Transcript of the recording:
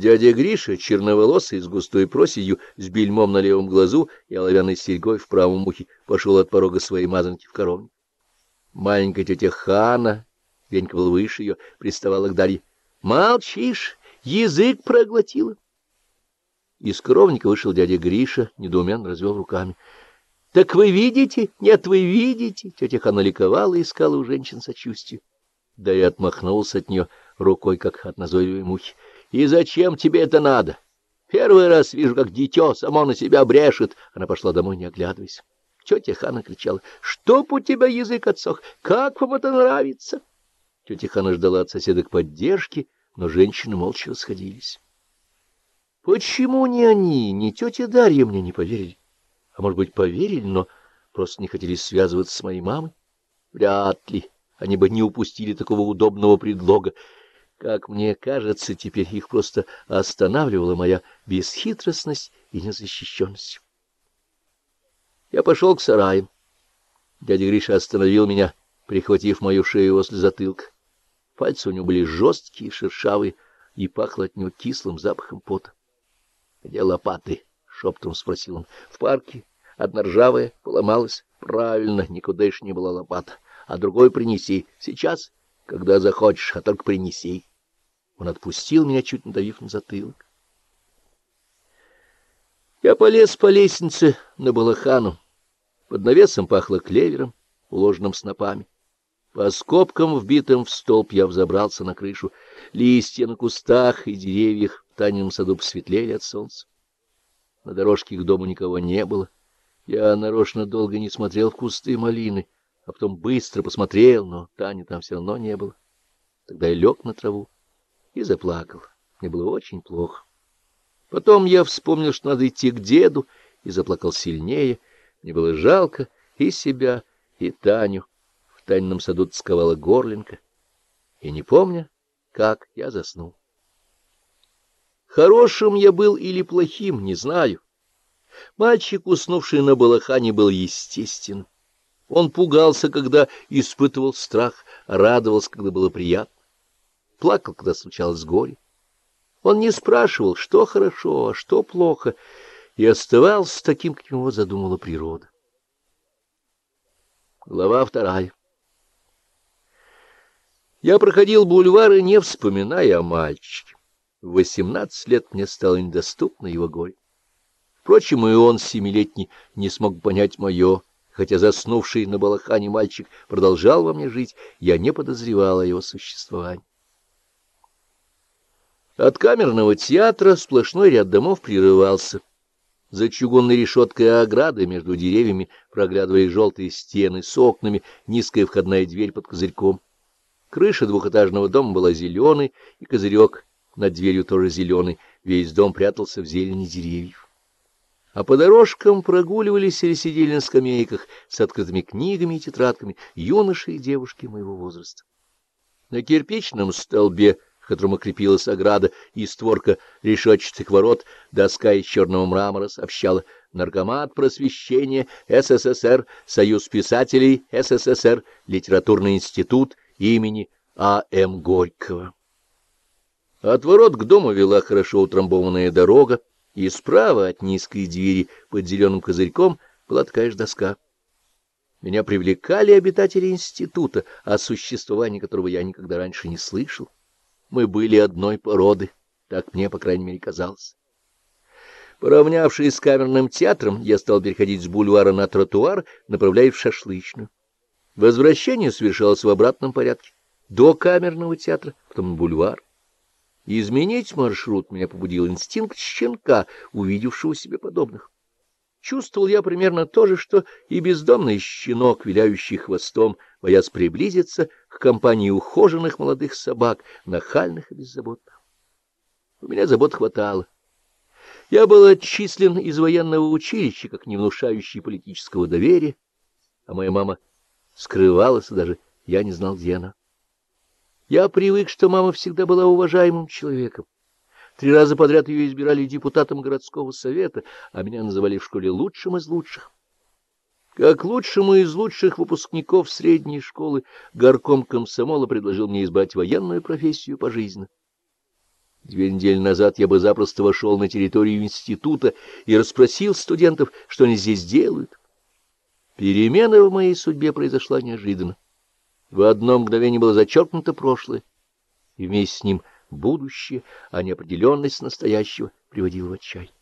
Дядя Гриша, черноволосый, с густой проседью, с бельмом на левом глазу и оловянной серьгой в правом ухе, пошел от порога своей мазанки в коровник. Маленькая тетя Хана, Венька был выше ее, приставала к Дарье. — Молчишь, язык проглотила. Из коровника вышел дядя Гриша, недоуменно развел руками. — Так вы видите? Нет, вы видите? Тетя Хана ликовала и искала у женщин сочувствие. Да и отмахнулся от нее рукой, как от назойливой мухи. — И зачем тебе это надо? Первый раз вижу, как дитё само на себя брешет. Она пошла домой, не оглядываясь. Тетя Хана кричала. — Чтоб у тебя язык отсох! Как вам это нравится? Тетя Хана ждала от соседок поддержки, но женщины молча расходились. Почему ни они, ни тетя Дарья мне не поверили? А может быть, поверили, но просто не хотели связываться с моей мамой? Вряд ли. Они бы не упустили такого удобного предлога. Как мне кажется, теперь их просто останавливала моя бесхитростность и незащищенность. Я пошел к сараям. Дядя Гриша остановил меня, прихватив мою шею возле затылка. Пальцы у него были жесткие, шершавые, и пахло от него кислым запахом пота. — Где лопаты? — шептом спросил он. — В парке. Одна ржавая поломалась. Правильно, никуда еще не была лопата. А другой принеси. Сейчас, когда захочешь, а только принеси. Он отпустил меня, чуть надавив на затылок. Я полез по лестнице на балахану. Под навесом пахло клевером, уложенным снопами. По скобкам, вбитым в столб, я взобрался на крышу. Листья на кустах и деревьях в Танином саду посветлели от солнца. На дорожке к дому никого не было. Я нарочно долго не смотрел в кусты малины, а потом быстро посмотрел, но Тани там все равно не было. Тогда я лег на траву и заплакал. Мне было очень плохо. Потом я вспомнил, что надо идти к деду, и заплакал сильнее. Мне было жалко и себя, и Таню тайном саду тосковала горлинка, и не помня, как я заснул. Хорошим я был или плохим, не знаю. Мальчик, уснувший на балахане, был естествен. Он пугался, когда испытывал страх, радовался, когда было приятно, плакал, когда случалось горе. Он не спрашивал, что хорошо, а что плохо, и оставался таким, каким его задумала природа. Глава вторая я проходил бульвары, не вспоминая о мальчике. В восемнадцать лет мне стало недоступно его горе. Впрочем, и он, семилетний, не смог понять мое, хотя заснувший на балахане мальчик продолжал во мне жить, я не подозревал о его существовании. От камерного театра сплошной ряд домов прерывался. За чугунной решеткой ограды между деревьями проглядывали желтые стены с окнами, низкая входная дверь под козырьком. Крыша двухэтажного дома была зеленой, и козырек над дверью тоже зеленый. Весь дом прятался в зелени деревьев. А по дорожкам прогуливались или сидели на скамейках с открытыми книгами и тетрадками юноши и девушки моего возраста. На кирпичном столбе, которому крепилась ограда и створка решетчатых ворот, доска из черного мрамора сообщала Наркомат просвещения СССР, Союз писателей СССР, Литературный институт имени А.М. Горького. От ворот к дому вела хорошо утрамбованная дорога, и справа от низкой двери под зеленым козырьком была такая же доска. Меня привлекали обитатели института, о существовании которого я никогда раньше не слышал. Мы были одной породы, так мне, по крайней мере, казалось. Поравнявшись с камерным театром, я стал переходить с бульвара на тротуар, направляясь в шашлычную. Возвращение совершалось в обратном порядке. До камерного театра, потом бульвар. Изменить маршрут меня побудил инстинкт щенка, увидевшего себе подобных. Чувствовал я примерно то же, что и бездомный щенок, виляющий хвостом, боясь приблизиться к компании ухоженных молодых собак, нахальных и беззаботных. У меня забот хватало. Я был отчислен из военного училища, как не внушающий политического доверия, а моя мама — скрывалась, даже я не знал, где она. Я привык, что мама всегда была уважаемым человеком. Три раза подряд ее избирали депутатом городского совета, а меня называли в школе лучшим из лучших. Как лучшему из лучших выпускников средней школы горком комсомола предложил мне избрать военную профессию пожизненно. Две недели назад я бы запросто вошел на территорию института и расспросил студентов, что они здесь делают. Перемена в моей судьбе произошла неожиданно. В одно мгновение было зачеркнуто прошлое, и вместе с ним будущее, а неопределенность настоящего приводила в отчаяние.